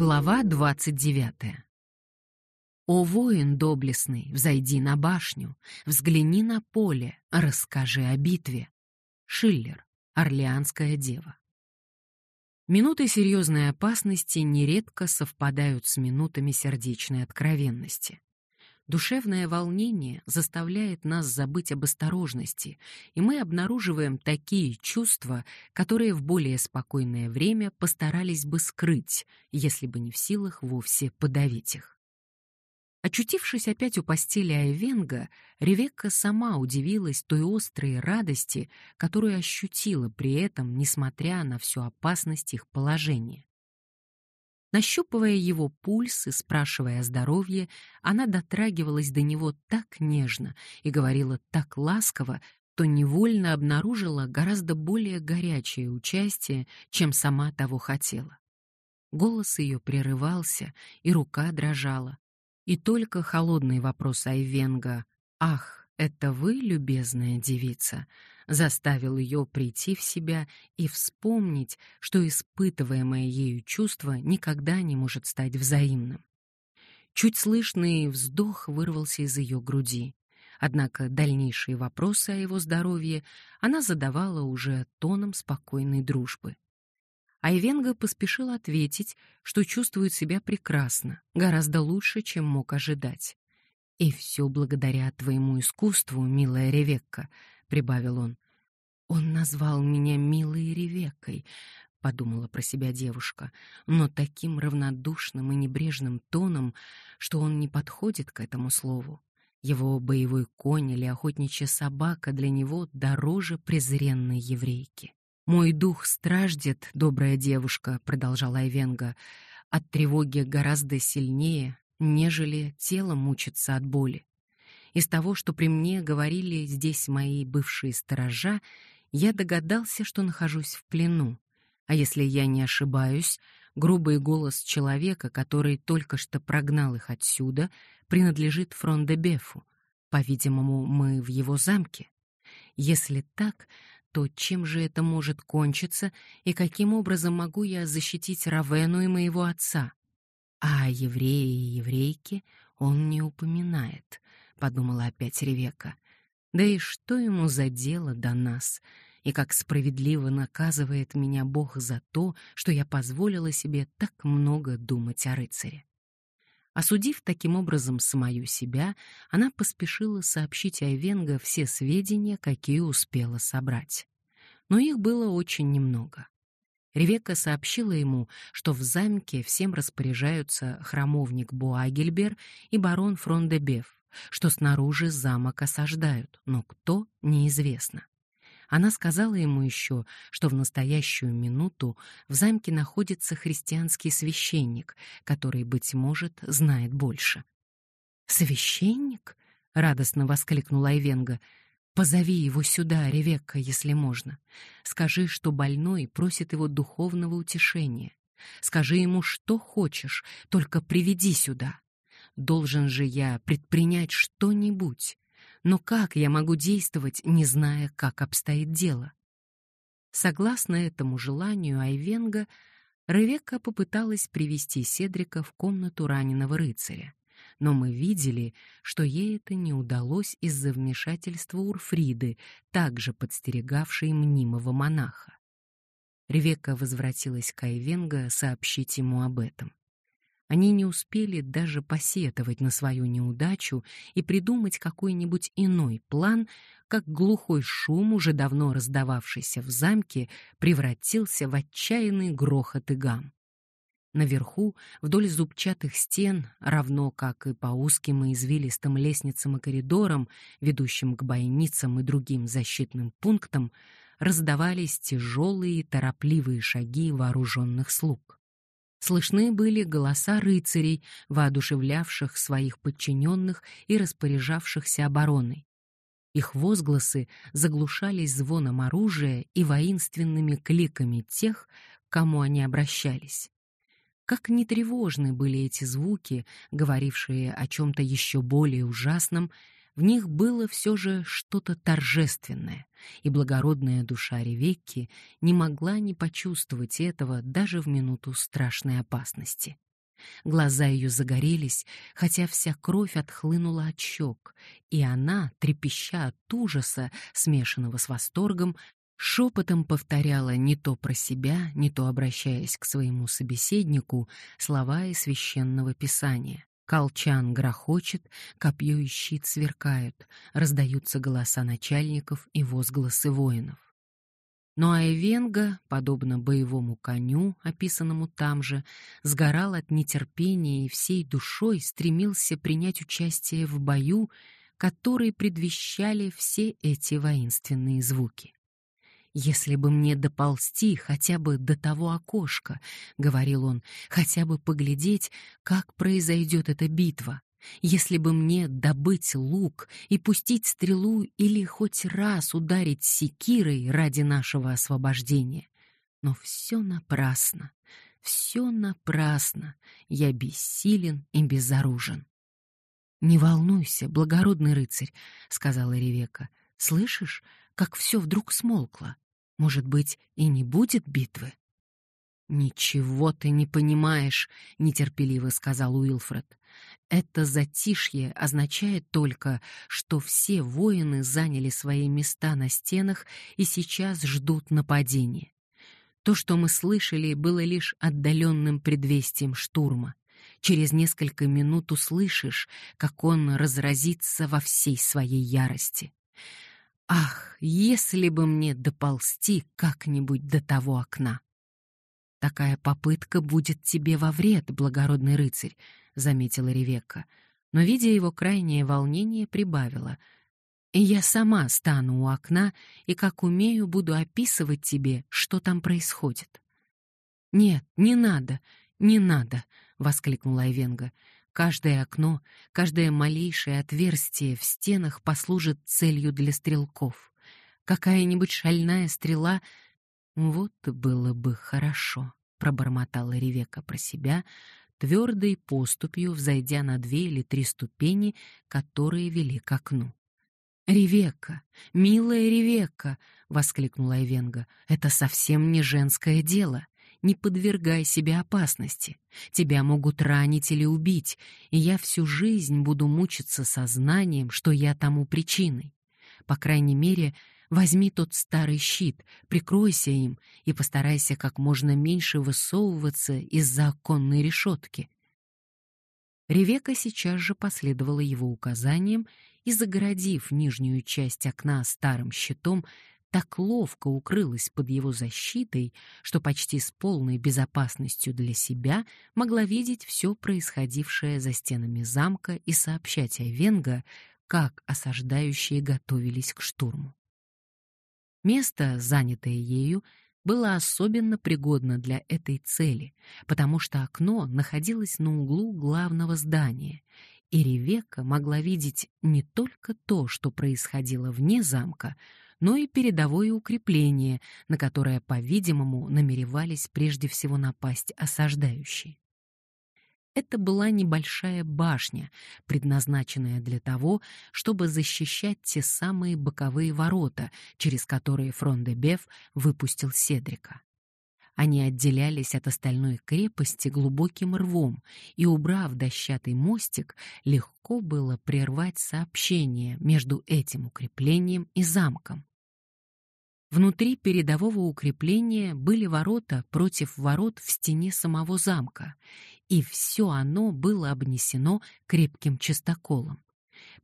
Глава 29. О воин доблестный, взойди на башню, взгляни на поле, расскажи о битве. Шиллер, Орлеанская дева. Минуты серьезной опасности нередко совпадают с минутами сердечной откровенности. Душевное волнение заставляет нас забыть об осторожности, и мы обнаруживаем такие чувства, которые в более спокойное время постарались бы скрыть, если бы не в силах вовсе подавить их. Очутившись опять у постели Айвенга, Ревекка сама удивилась той острой радости, которую ощутила при этом, несмотря на всю опасность их положения. Нащупывая его пульс и спрашивая о здоровье, она дотрагивалась до него так нежно и говорила так ласково, то невольно обнаружила гораздо более горячее участие, чем сама того хотела. Голос ее прерывался, и рука дрожала. И только холодный вопрос Айвенга «Ах, это вы, любезная девица?» Заставил ее прийти в себя и вспомнить, что испытываемое ею чувство никогда не может стать взаимным. Чуть слышный вздох вырвался из ее груди. Однако дальнейшие вопросы о его здоровье она задавала уже тоном спокойной дружбы. Айвенга поспешил ответить, что чувствует себя прекрасно, гораздо лучше, чем мог ожидать. «И все благодаря твоему искусству, милая Ревекка», — прибавил он. «Он назвал меня милой Ревеккой», — подумала про себя девушка, но таким равнодушным и небрежным тоном, что он не подходит к этому слову. Его боевой конь или охотничья собака для него дороже презренной еврейки. «Мой дух страждет, добрая девушка», — продолжала Айвенга, — «от тревоги гораздо сильнее, нежели тело мучится от боли. Из того, что при мне говорили здесь мои бывшие сторожа, я догадался, что нахожусь в плену. А если я не ошибаюсь, грубый голос человека, который только что прогнал их отсюда, принадлежит Фрондебефу. По-видимому, мы в его замке. Если так, то чем же это может кончиться и каким образом могу я защитить Равену и моего отца? А евреи и еврейке он не упоминает подумала опять Ревека. Да и что ему за дело до нас? И как справедливо наказывает меня Бог за то, что я позволила себе так много думать о рыцаре. Осудив таким образом самую себя, она поспешила сообщить Айвенго все сведения, какие успела собрать. Но их было очень немного. Ревекка сообщила ему, что в замке всем распоряжаются храмовник Буагельбер и барон Фрондебеф, что снаружи замок осаждают, но кто — неизвестно. Она сказала ему еще, что в настоящую минуту в замке находится христианский священник, который, быть может, знает больше. «Священник?» — радостно воскликнула Айвенга. «Позови его сюда, Ревекка, если можно. Скажи, что больной просит его духовного утешения. Скажи ему, что хочешь, только приведи сюда. Должен же я предпринять что-нибудь. Но как я могу действовать, не зная, как обстоит дело? Согласно этому желанию Айвенга, Ревекка попыталась привести Седрика в комнату раненого рыцаря. Но мы видели, что ей это не удалось из-за вмешательства Урфриды, также подстерегавшей мнимого монаха. Ревекка возвратилась к Айвенга сообщить ему об этом. Они не успели даже посетовать на свою неудачу и придумать какой-нибудь иной план, как глухой шум, уже давно раздававшийся в замке, превратился в отчаянный грохот и гам. Наверху, вдоль зубчатых стен, равно как и по узким и извилистым лестницам и коридорам, ведущим к бойницам и другим защитным пунктам, раздавались тяжелые торопливые шаги вооруженных слуг. Слышны были голоса рыцарей, воодушевлявших своих подчиненных и распоряжавшихся обороной. Их возгласы заглушались звоном оружия и воинственными кликами тех, к кому они обращались. Как нетревожны были эти звуки, говорившие о чем-то еще более ужасном, в них было все же что-то торжественное, и благородная душа Ревекки не могла не почувствовать этого даже в минуту страшной опасности. Глаза ее загорелись, хотя вся кровь отхлынула от щек, и она, трепеща от ужаса, смешанного с восторгом, шепотом повторяла не то про себя, не то обращаясь к своему собеседнику слова из священного писания. Колчан грохочет, копье и щит сверкают, раздаются голоса начальников и возгласы воинов. Но Айвенга, подобно боевому коню, описанному там же, сгорал от нетерпения и всей душой стремился принять участие в бою, который предвещали все эти воинственные звуки. «Если бы мне доползти хотя бы до того окошка», — говорил он, — «хотя бы поглядеть, как произойдет эта битва, если бы мне добыть лук и пустить стрелу или хоть раз ударить секирой ради нашего освобождения. Но все напрасно, все напрасно, я бессилен и безоружен. «Не волнуйся, благородный рыцарь», — сказала Ревека. «Слышишь, как все вдруг смолкло? Может быть, и не будет битвы?» «Ничего ты не понимаешь», — нетерпеливо сказал Уилфред. Это затишье означает только, что все воины заняли свои места на стенах и сейчас ждут нападения. То, что мы слышали, было лишь отдаленным предвестием штурма. Через несколько минут услышишь, как он разразится во всей своей ярости. Ах, если бы мне доползти как-нибудь до того окна! Такая попытка будет тебе во вред, благородный рыцарь, заметила Ревекка, но, видя его крайнее волнение, прибавила. «И я сама стану у окна и, как умею, буду описывать тебе, что там происходит». «Нет, не надо, не надо!» — воскликнула Айвенга. «Каждое окно, каждое малейшее отверстие в стенах послужит целью для стрелков. Какая-нибудь шальная стрела... Вот было бы хорошо!» — пробормотала Ревека про себя, твердой поступью взойдя на две или три ступени, которые вели к окну. «Ревекка! Милая Ревекка!» — воскликнула Айвенга. «Это совсем не женское дело. Не подвергай себя опасности. Тебя могут ранить или убить, и я всю жизнь буду мучиться сознанием, что я тому причиной. По крайней мере, Возьми тот старый щит, прикройся им и постарайся как можно меньше высовываться из-за оконной решетки. Ревека сейчас же последовала его указаниям и, загородив нижнюю часть окна старым щитом, так ловко укрылась под его защитой, что почти с полной безопасностью для себя могла видеть все происходившее за стенами замка и сообщать Айвенга, как осаждающие готовились к штурму. Место, занятое ею, было особенно пригодно для этой цели, потому что окно находилось на углу главного здания, и Ревекка могла видеть не только то, что происходило вне замка, но и передовое укрепление, на которое, по-видимому, намеревались прежде всего напасть осаждающие. Это была небольшая башня, предназначенная для того, чтобы защищать те самые боковые ворота, через которые Фрон-де-Беф выпустил Седрика. Они отделялись от остальной крепости глубоким рвом, и, убрав дощатый мостик, легко было прервать сообщение между этим укреплением и замком. Внутри передового укрепления были ворота против ворот в стене самого замка, и все оно было обнесено крепким частоколом.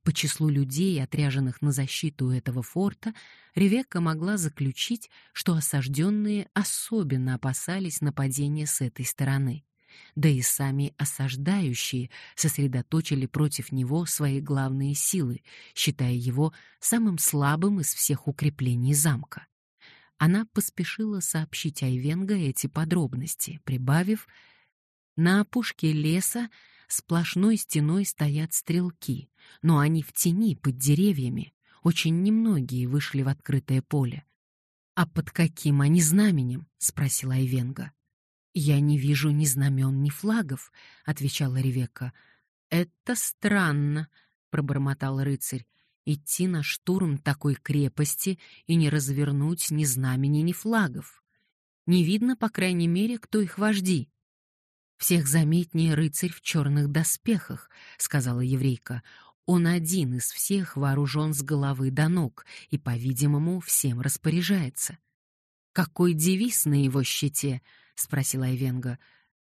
По числу людей, отряженных на защиту этого форта, Ревекка могла заключить, что осажденные особенно опасались нападения с этой стороны. Да и сами осаждающие сосредоточили против него свои главные силы, считая его самым слабым из всех укреплений замка она поспешила сообщить Айвенго эти подробности, прибавив «На опушке леса сплошной стеной стоят стрелки, но они в тени под деревьями, очень немногие вышли в открытое поле. «А под каким они знаменем?» — спросила Айвенга. «Я не вижу ни знамен, ни флагов», — отвечала Ревекка. «Это странно», — пробормотал рыцарь идти на штурм такой крепости и не развернуть ни знамени, ни флагов. Не видно, по крайней мере, кто их вожди. Всех заметнее рыцарь в черных доспехах, сказала еврейка. Он один из всех вооружен с головы до ног и, по-видимому, всем распоряжается. Какой девиз на его щите? спросила Айвенга.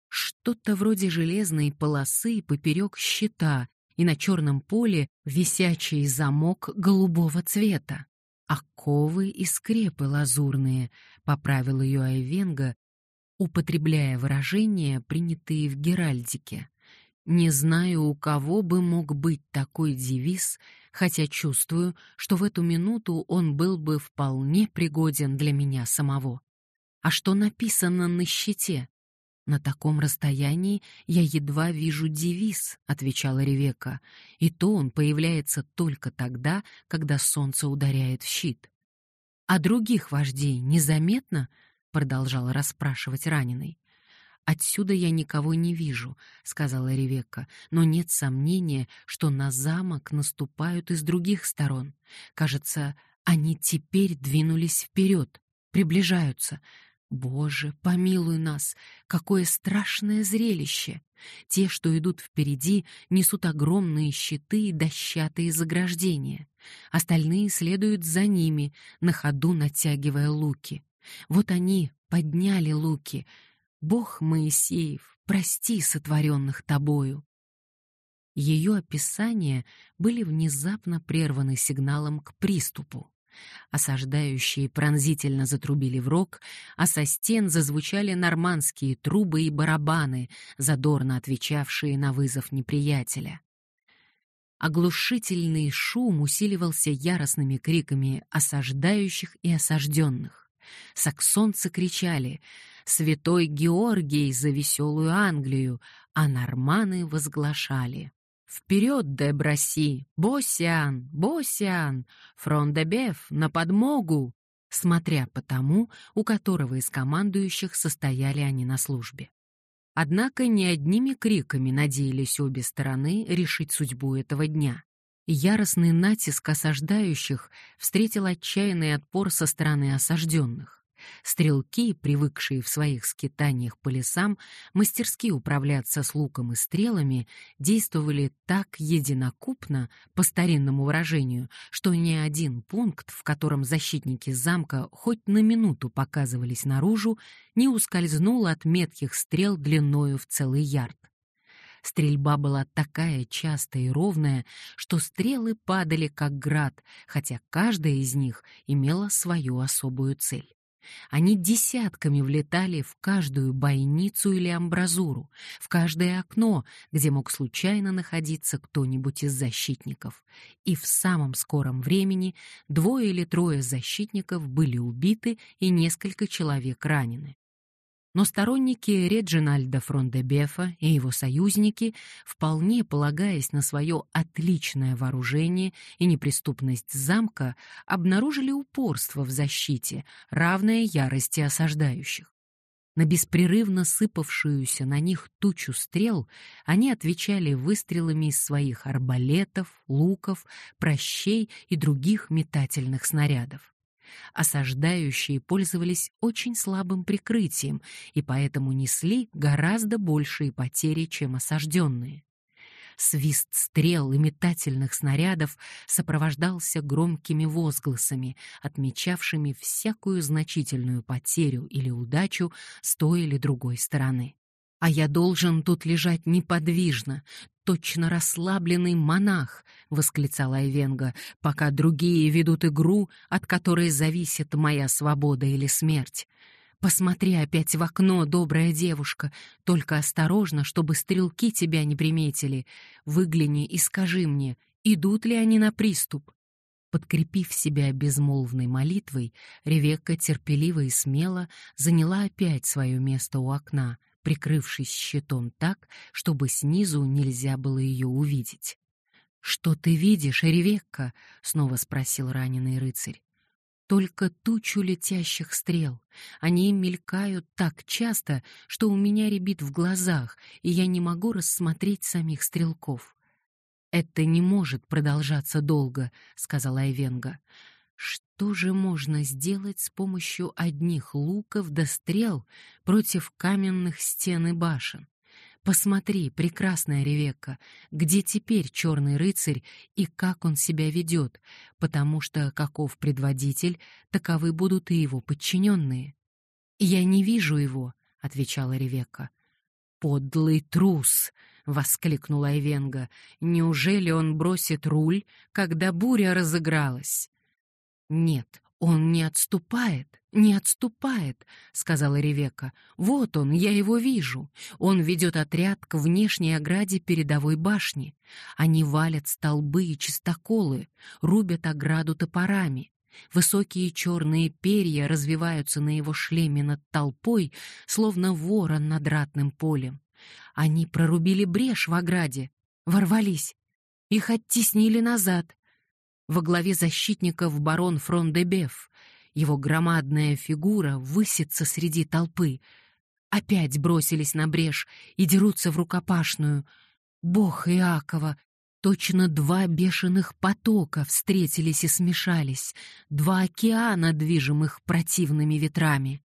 Что-то вроде железной полосы поперек щита, и на черном поле висячий замок голубого цвета. Оковы и скрепы лазурные, поправил ее Айвенга, употребляя выражения, принятые в геральдике. Не знаю, у кого бы мог быть такой девиз, хотя чувствую, что в эту минуту он был бы вполне пригоден для меня самого. А что написано на щите? На таком расстоянии я едва вижу девиз, отвечала Ревека, и то он появляется только тогда, когда солнце ударяет в щит. А других вождей незаметно? продолжала расспрашивать раненый. Отсюда я никого не вижу, сказала Ревекка, но нет сомнения, что на замок наступают из других сторон. Кажется, они теперь двинулись вперед, приближаются. Боже, помилуй нас, какое страшное зрелище! Те, что идут впереди, несут огромные щиты и дощатые заграждения. Остальные следуют за ними, на ходу натягивая луки. Вот они подняли луки, Бог Моисеев, прости сотворенных тобою. Ее описания были внезапно прерваны сигналом к приступу. Осаждающие пронзительно затрубили в рог, а со стен зазвучали нормандские трубы и барабаны, задорно отвечавшие на вызов неприятеля. Оглушительный шум усиливался яростными криками осаждающих и осажденных. Саксонцы кричали святой Георгий за веселую Англию, а норманы возглашали. «Вперед, де Браси! Босиан! Босиан! Фрондебеф! На подмогу!» смотря по тому, у которого из командующих состояли они на службе. Однако не одними криками надеялись обе стороны решить судьбу этого дня. Яростный натиск осаждающих встретил отчаянный отпор со стороны осажденных. Стрелки, привыкшие в своих скитаниях по лесам мастерски управляться с луком и стрелами, действовали так единокупно, по старинному выражению, что ни один пункт, в котором защитники замка хоть на минуту показывались наружу, не ускользнул от метких стрел длиною в целый ярд. Стрельба была такая частая и ровная, что стрелы падали как град, хотя каждая из них имела свою особую цель. Они десятками влетали в каждую бойницу или амбразуру, в каждое окно, где мог случайно находиться кто-нибудь из защитников. И в самом скором времени двое или трое защитников были убиты и несколько человек ранены. Но сторонники Реджинальда Фрондебефа и его союзники, вполне полагаясь на свое отличное вооружение и неприступность замка, обнаружили упорство в защите, равное ярости осаждающих. На беспрерывно сыпавшуюся на них тучу стрел они отвечали выстрелами из своих арбалетов, луков, прощей и других метательных снарядов. Осаждающие пользовались очень слабым прикрытием и поэтому несли гораздо большие потери, чем осажденные. Свист стрел и метательных снарядов сопровождался громкими возгласами, отмечавшими всякую значительную потерю или удачу с той или другой стороны а я должен тут лежать неподвижно, точно расслабленный монах, восклицала Айвенга, пока другие ведут игру, от которой зависит моя свобода или смерть. Посмотри опять в окно, добрая девушка, только осторожно, чтобы стрелки тебя не приметили. Выгляни и скажи мне, идут ли они на приступ. Подкрепив себя безмолвной молитвой, Ревекка терпеливо и смело заняла опять свое место у окна — прикрывшись щитом так, чтобы снизу нельзя было ее увидеть. «Что ты видишь, Ревекка?» — снова спросил раненый рыцарь. «Только тучу летящих стрел. Они мелькают так часто, что у меня рябит в глазах, и я не могу рассмотреть самих стрелков». «Это не может продолжаться долго», — сказала Айвенга. Что же можно сделать с помощью одних луков да стрел против каменных стен и башен? Посмотри, прекрасная Ревекка, где теперь черный рыцарь и как он себя ведет, потому что, каков предводитель, таковы будут и его подчиненные. «Я не вижу его», — отвечала Ревекка. «Подлый трус!» — воскликнула Айвенга. «Неужели он бросит руль, когда буря разыгралась?» «Нет, он не отступает, не отступает», — сказала Ревека. «Вот он, я его вижу. Он ведет отряд к внешней ограде передовой башни. Они валят столбы и чистоколы, рубят ограду топорами. Высокие черные перья развиваются на его шлеме над толпой, словно ворон над ратным полем. Они прорубили брешь в ограде, ворвались. Их оттеснили назад. Во главе защитников барон Фрондебеф. Его громадная фигура высится среди толпы. Опять бросились на брешь и дерутся в рукопашную. Бог Иакова, точно два бешеных потока встретились и смешались, два океана, движимых противными ветрами.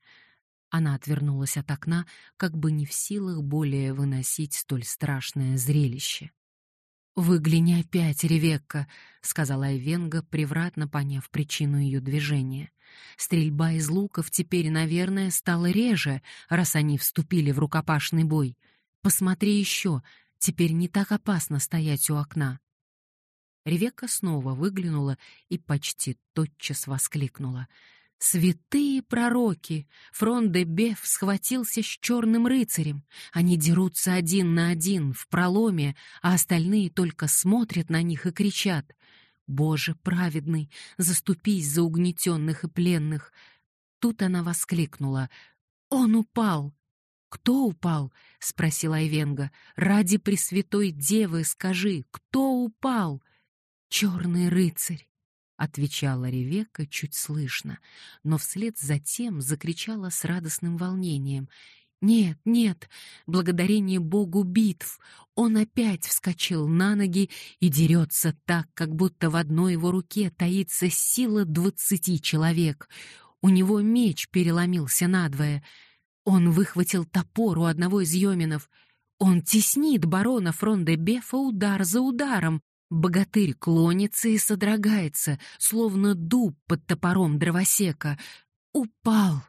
Она отвернулась от окна, как бы не в силах более выносить столь страшное зрелище. «Выгляни опять, Ревекка», — сказала Айвенга, превратно поняв причину ее движения. «Стрельба из луков теперь, наверное, стала реже, раз они вступили в рукопашный бой. Посмотри еще, теперь не так опасно стоять у окна». Ревекка снова выглянула и почти тотчас воскликнула — Святые пророки! Фрон де Беф схватился с черным рыцарем. Они дерутся один на один в проломе, а остальные только смотрят на них и кричат. «Боже праведный, заступись за угнетенных и пленных!» Тут она воскликнула. «Он упал!» «Кто упал?» — спросила Айвенга. «Ради Пресвятой Девы скажи, кто упал?» «Черный рыцарь!» — отвечала Ревекка чуть слышно, но вслед за тем закричала с радостным волнением. «Нет, нет, благодарение Богу битв! Он опять вскочил на ноги и дерется так, как будто в одной его руке таится сила двадцати человек. У него меч переломился надвое. Он выхватил топор у одного из йоминов. Он теснит барона Фронде-Бефа удар за ударом, Богатырь клонится и содрогается, словно дуб под топором дровосека. Упал.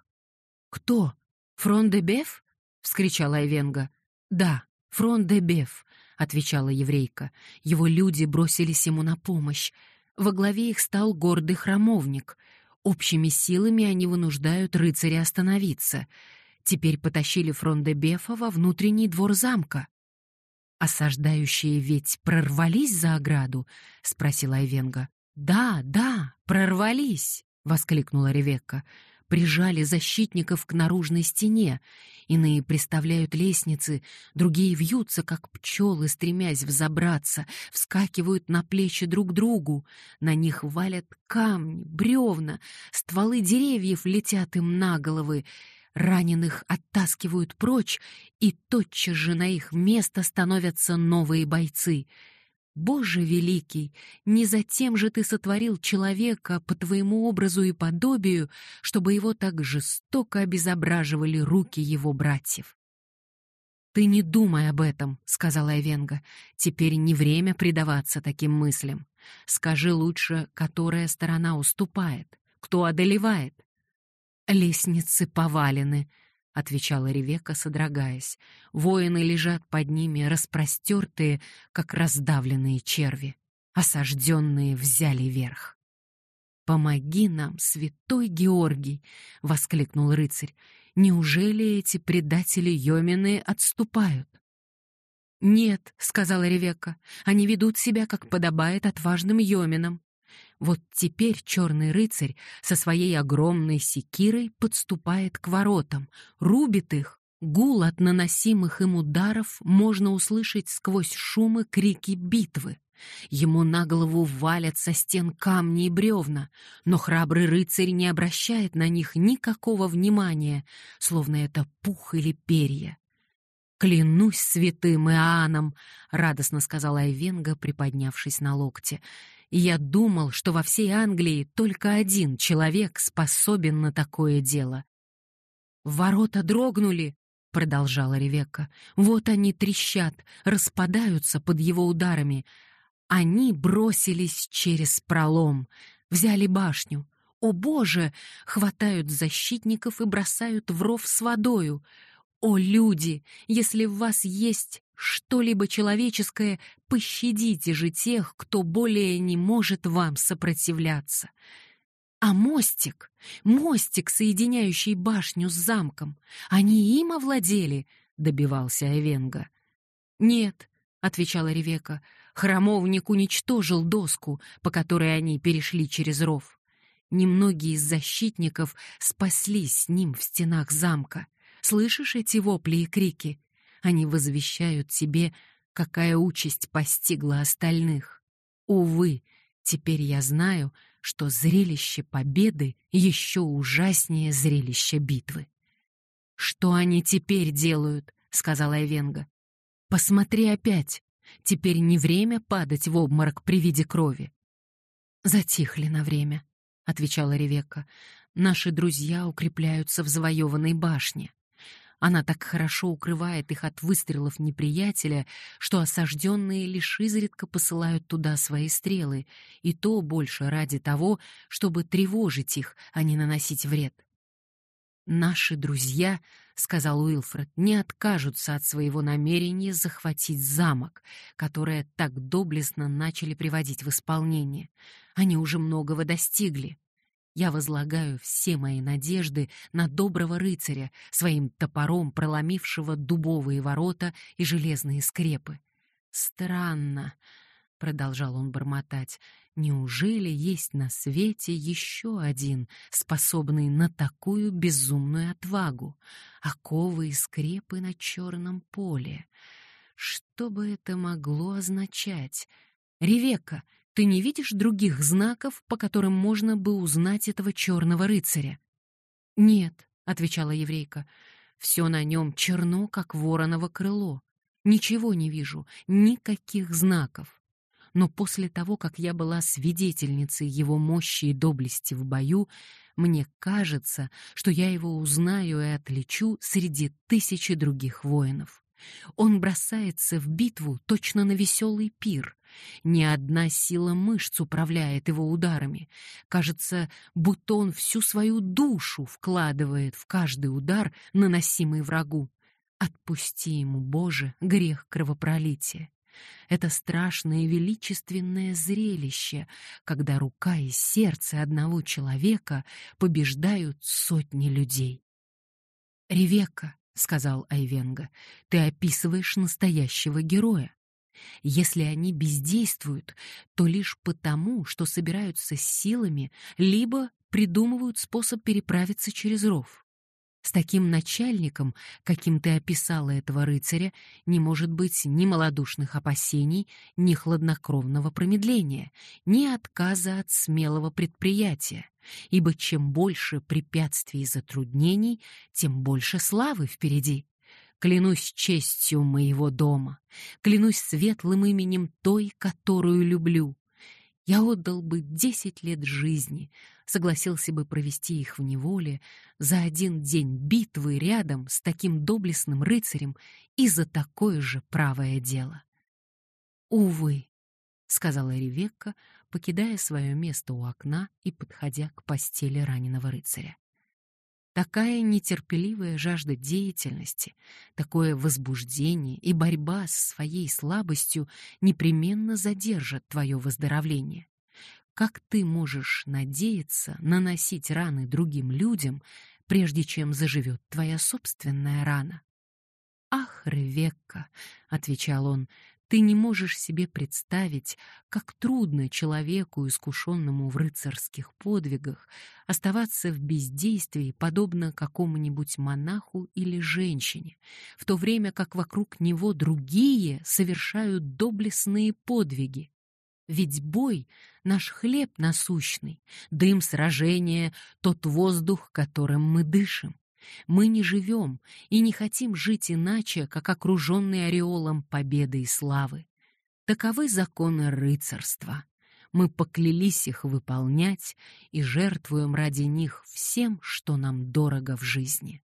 Кто? Фрон де Беф? вскричала Эвенга. Да, Фрон де Беф, отвечала еврейка. Его люди бросились ему на помощь. Во главе их стал гордый храмовник. Общими силами они вынуждают рыцаря остановиться. Теперь потащили Фрон де Бефа во внутренний двор замка. «Осаждающие ведь прорвались за ограду?» — спросила Айвенга. «Да, да, прорвались!» — воскликнула Ревекка. «Прижали защитников к наружной стене. Иные приставляют лестницы, другие вьются, как пчелы, стремясь взобраться, вскакивают на плечи друг другу. На них валят камни, бревна, стволы деревьев летят им на головы. Раненых оттаскивают прочь, и тотчас же на их место становятся новые бойцы. Боже великий, не затем же ты сотворил человека по твоему образу и подобию, чтобы его так жестоко обезображивали руки его братьев. «Ты не думай об этом», — сказала Эвенга. «Теперь не время предаваться таким мыслям. Скажи лучше, которая сторона уступает, кто одолевает. «Лестницы повалены», — отвечала Ревека, содрогаясь. «Воины лежат под ними, распростертые, как раздавленные черви. Осажденные взяли верх». «Помоги нам, святой Георгий!» — воскликнул рыцарь. «Неужели эти предатели Йомины отступают?» «Нет», — сказала Ревекка, — «они ведут себя, как подобает отважным Йоминам. Вот теперь черный рыцарь со своей огромной секирой подступает к воротам, рубит их. Гул от наносимых им ударов можно услышать сквозь шумы крики битвы. Ему на голову валят со стен камни и бревна, но храбрый рыцарь не обращает на них никакого внимания, словно это пух или перья. «Клянусь святым Иоанном!» — радостно сказала Айвенга, приподнявшись на локте я думал, что во всей Англии только один человек способен на такое дело. Ворота дрогнули, продолжала Ревекка. Вот они трещат, распадаются под его ударами. Они бросились через пролом, взяли башню. О боже, хватают защитников и бросают в ров с водою. О люди, если в вас есть что-либо человеческое, пощадите же тех, кто более не может вам сопротивляться. А мостик, мостик, соединяющий башню с замком, они им овладели, добивался Эвенга. Нет, отвечала Ревека, храмовник уничтожил доску, по которой они перешли через ров. Немногие из защитников спаслись с ним в стенах замка. Слышишь эти вопли и крики? Они возвещают тебе, какая участь постигла остальных. Увы, теперь я знаю, что зрелище победы еще ужаснее зрелища битвы. «Что они теперь делают?» — сказала Эвенга. «Посмотри опять. Теперь не время падать в обморок при виде крови». «Затихли на время», — отвечала Ревекка. «Наши друзья укрепляются в завоеванной башне. Она так хорошо укрывает их от выстрелов неприятеля, что осажденные лишь изредка посылают туда свои стрелы, и то больше ради того, чтобы тревожить их, а не наносить вред. «Наши друзья», — сказал Уилфред, — «не откажутся от своего намерения захватить замок, которое так доблестно начали приводить в исполнение. Они уже многого достигли. Я возлагаю все мои надежды на доброго рыцаря, своим топором проломившего дубовые ворота и железные скрепы. Странно, — продолжал он бормотать, — неужели есть на свете еще один, способный на такую безумную отвагу? Оковы и скрепы на черном поле. Что бы это могло означать? Ревека, ты не видишь других знаков, по которым можно бы узнать этого черного рыцаря? Нет, отвечала еврейка. Все на нем черно, как вороново крыло. Ничего не вижу, никаких знаков. Но после того, как я была свидетельницей его мощи и доблести в бою, мне кажется, что я его узнаю и отличу среди тысячи других воинов. Он бросается в битву точно на веселый пир. Ни одна сила мышц управляет его ударами. Кажется, будто он всю свою душу вкладывает в каждый удар, наносимый врагу. Отпусти ему, Боже, грех кровопролития. Это страшное величественное зрелище, когда рука и сердце одного человека побеждают сотни людей. Ревека, — сказал Айвенга, — «ты описываешь настоящего героя. Если они бездействуют, то лишь потому, что собираются с силами, либо придумывают способ переправиться через ров. С таким начальником, каким ты описала этого рыцаря, не может быть ни малодушных опасений, ни хладнокровного промедления, ни отказа от смелого предприятия, ибо чем больше препятствий и затруднений, тем больше славы впереди. Клянусь честью моего дома, клянусь светлым именем той, которую люблю. Я отдал бы десять лет жизни, согласился бы провести их в неволе за один день битвы рядом с таким доблестным рыцарем и за такое же правое дело. «Увы», — сказала Ревекка, покидая свое место у окна и подходя к постели раненого рыцаря. Такая нетерпеливая жажда деятельности, такое возбуждение и борьба с своей слабостью непременно задержат твое выздоровление. Как ты можешь надеяться наносить раны другим людям, прежде чем заживет твоя собственная рана? «Ах, Ревекка», — отвечал он, ты не можешь себе представить, как трудно человеку, искушенному в рыцарских подвигах, оставаться в бездействии, подобно какому-нибудь монаху или женщине, в то время как вокруг него другие совершают доблестные подвиги. Ведь бой — наш хлеб насущный, дым сражения — тот воздух, которым мы дышим. Мы не живем и не хотим жить иначе, как окруженные ореолом победы и славы. Таковы законы рыцарства. Мы поклялись их выполнять и жертвуем ради них всем, что нам дорого в жизни.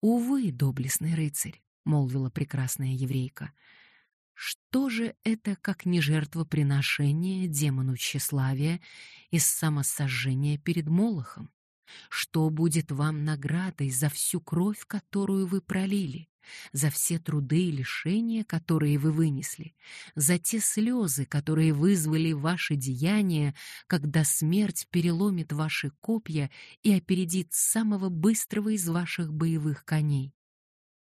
«Увы, доблестный рыцарь», — молвила прекрасная еврейка, — «что же это, как не жертвоприношение демону тщеславия из самосожжения перед Молохом? Что будет вам наградой за всю кровь, которую вы пролили? за все труды и лишения, которые вы вынесли, за те слезы, которые вызвали ваши деяния, когда смерть переломит ваши копья и опередит самого быстрого из ваших боевых коней.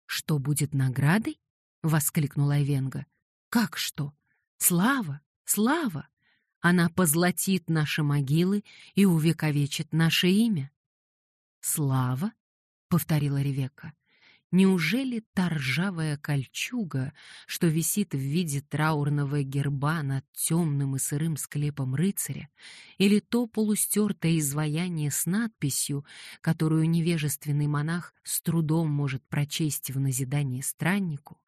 «Что будет наградой?» — воскликнула Эвенга. «Как что? Слава! Слава! Она позлатит наши могилы и увековечит наше имя». «Слава?» — повторила Ревекка. Неужели та ржавая кольчуга, что висит в виде траурного герба над темным и сырым склепом рыцаря, или то полустертое изваяние с надписью, которую невежественный монах с трудом может прочесть в назидание страннику,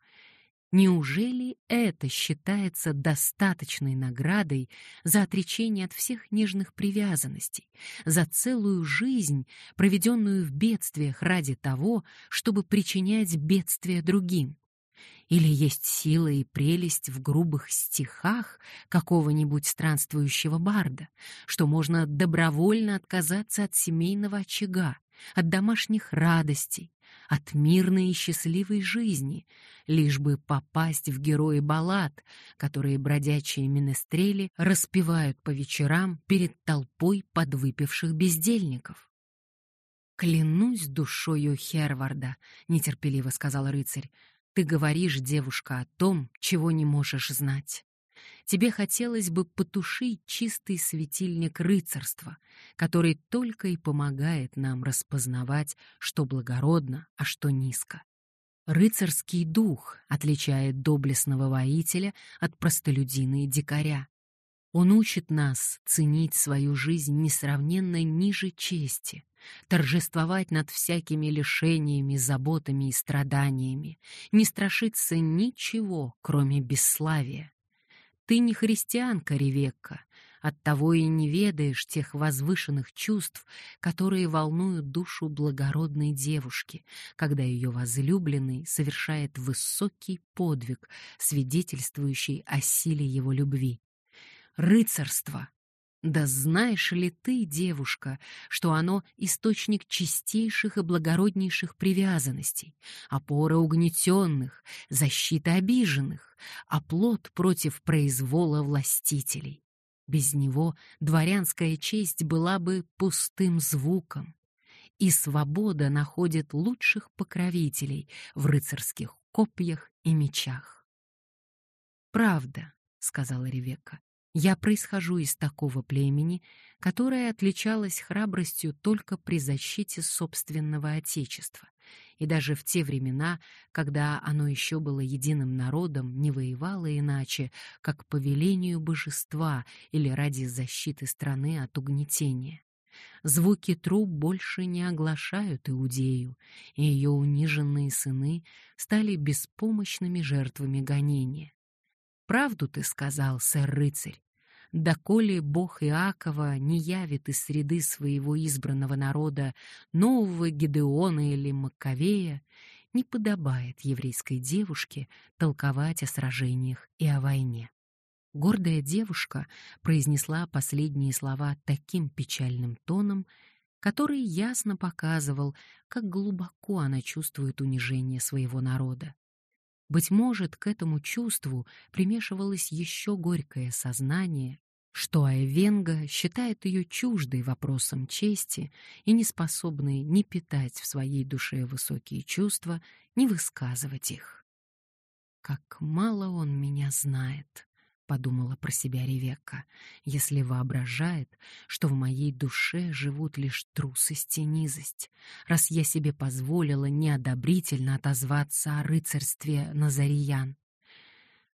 Неужели это считается достаточной наградой за отречение от всех нежных привязанностей, за целую жизнь, проведенную в бедствиях ради того, чтобы причинять бедствия другим? Или есть сила и прелесть в грубых стихах какого-нибудь странствующего барда, что можно добровольно отказаться от семейного очага, от домашних радостей, от мирной и счастливой жизни, лишь бы попасть в герои баллад, которые бродячие менестрели распевают по вечерам перед толпой подвыпивших бездельников. «Клянусь душою Херварда», — нетерпеливо сказал рыцарь, — «ты говоришь, девушка, о том, чего не можешь знать. Тебе хотелось бы потушить чистый светильник рыцарства, который только и помогает нам распознавать, что благородно, а что низко. Рыцарский дух отличает доблестного воителя от простолюдина и дикаря. Он учит нас ценить свою жизнь несравненно ниже чести, торжествовать над всякими лишениями, заботами и страданиями, не страшиться ничего, кроме бесславия. Ты не христианка, Ревекка, оттого и не ведаешь тех возвышенных чувств, которые волнуют душу благородной девушки, когда ее возлюбленный совершает высокий подвиг, свидетельствующий о силе его любви. Рыцарство да знаешь ли ты, девушка, что оно источник чистейших и благороднейших привязанностей, опора угнетенных, защита обиженных, оплот против произвола властителей? Без него дворянская честь была бы пустым звуком, и свобода находит лучших покровителей в рыцарских копьях и мечах. «Правда», — сказала Ревекка, я происхожу из такого племени, которое отличалось храбростью только при защите собственного отечества, и даже в те времена, когда оно еще было единым народом, не воевало иначе, как по велению божества или ради защиты страны от угнетения. Звуки труб больше не оглашают Иудею, и ее униженные сыны стали беспомощными жертвами гонения. Правду ты сказал, сэр-рыцарь, доколе бог Иакова не явит из среды своего избранного народа нового Гедеона или Маккавея, не подобает еврейской девушке толковать о сражениях и о войне. Гордая девушка произнесла последние слова таким печальным тоном, который ясно показывал, как глубоко она чувствует унижение своего народа. Быть может, к этому чувству примешивалось еще горькое сознание, что Айвенга считает ее чуждой вопросом чести и неспособной ни питать в своей душе высокие чувства, ни высказывать их. «Как мало он меня знает», — подумала про себя Ревекка, «если воображает, что в моей душе живут лишь трусость и низость, раз я себе позволила неодобрительно отозваться о рыцарстве Назариян.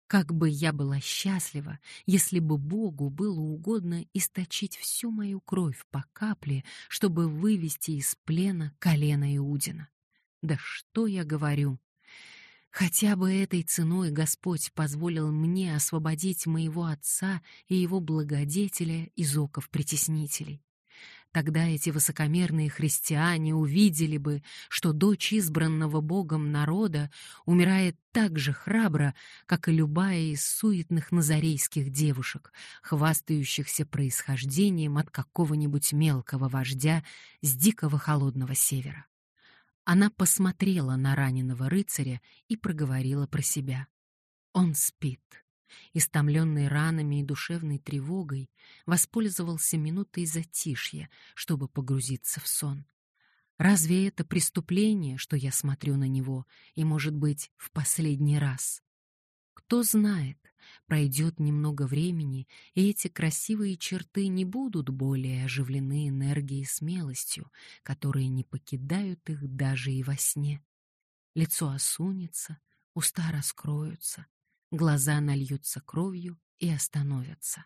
Как бы я была счастлива, если бы Богу было угодно источить всю мою кровь по капле, чтобы вывести из плена колено Иудина. Да что я говорю? Хотя бы этой ценой Господь позволил мне освободить моего отца и его благодетеля из оков притеснителей. Тогда эти высокомерные христиане увидели бы, что дочь избранного Богом народа умирает так же храбро, как и любая из суетных назарейских девушек, хвастающихся происхождением от какого-нибудь мелкого вождя с дикого холодного севера. Она посмотрела на раненого рыцаря и проговорила про себя. Он спит истомленный ранами и душевной тревогой, воспользовался минутой затишья, чтобы погрузиться в сон. Разве это преступление, что я смотрю на него, и, может быть, в последний раз? Кто знает, пройдет немного времени, и эти красивые черты не будут более оживлены энергией и смелостью, которые не покидают их даже и во сне. Лицо осунется, уста раскроются, глаза нальются кровью и остановятся.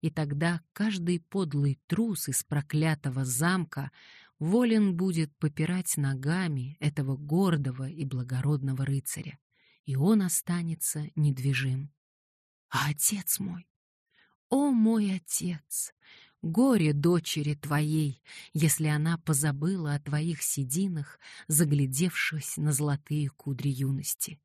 И тогда каждый подлый трус из проклятого замка волен будет попирать ногами этого гордого и благородного рыцаря, и он останется недвижим. А отец мой, о мой отец, горе дочери твоей, если она позабыла о твоих сединах, заглядевшись на золотые кудри юности.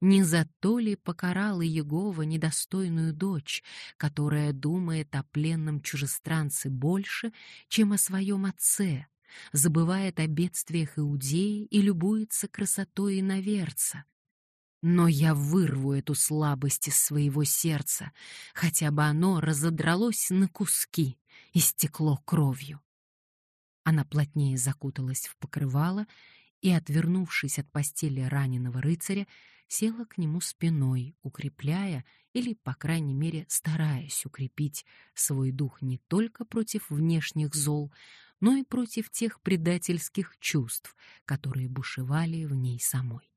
Не за то ли покарал Иегова недостойную дочь, которая думает о пленном чужестранце больше, чем о своем отце, забывает о бедствиях Иудеи и любуется красотой иноверца? Но я вырву эту слабость из своего сердца, хотя бы оно разодралось на куски и стекло кровью. Она плотнее закуталась в покрывало и, отвернувшись от постели раненого рыцаря, села к нему спиной, укрепляя или, по крайней мере, стараясь укрепить свой дух не только против внешних зол, но и против тех предательских чувств, которые бушевали в ней самой.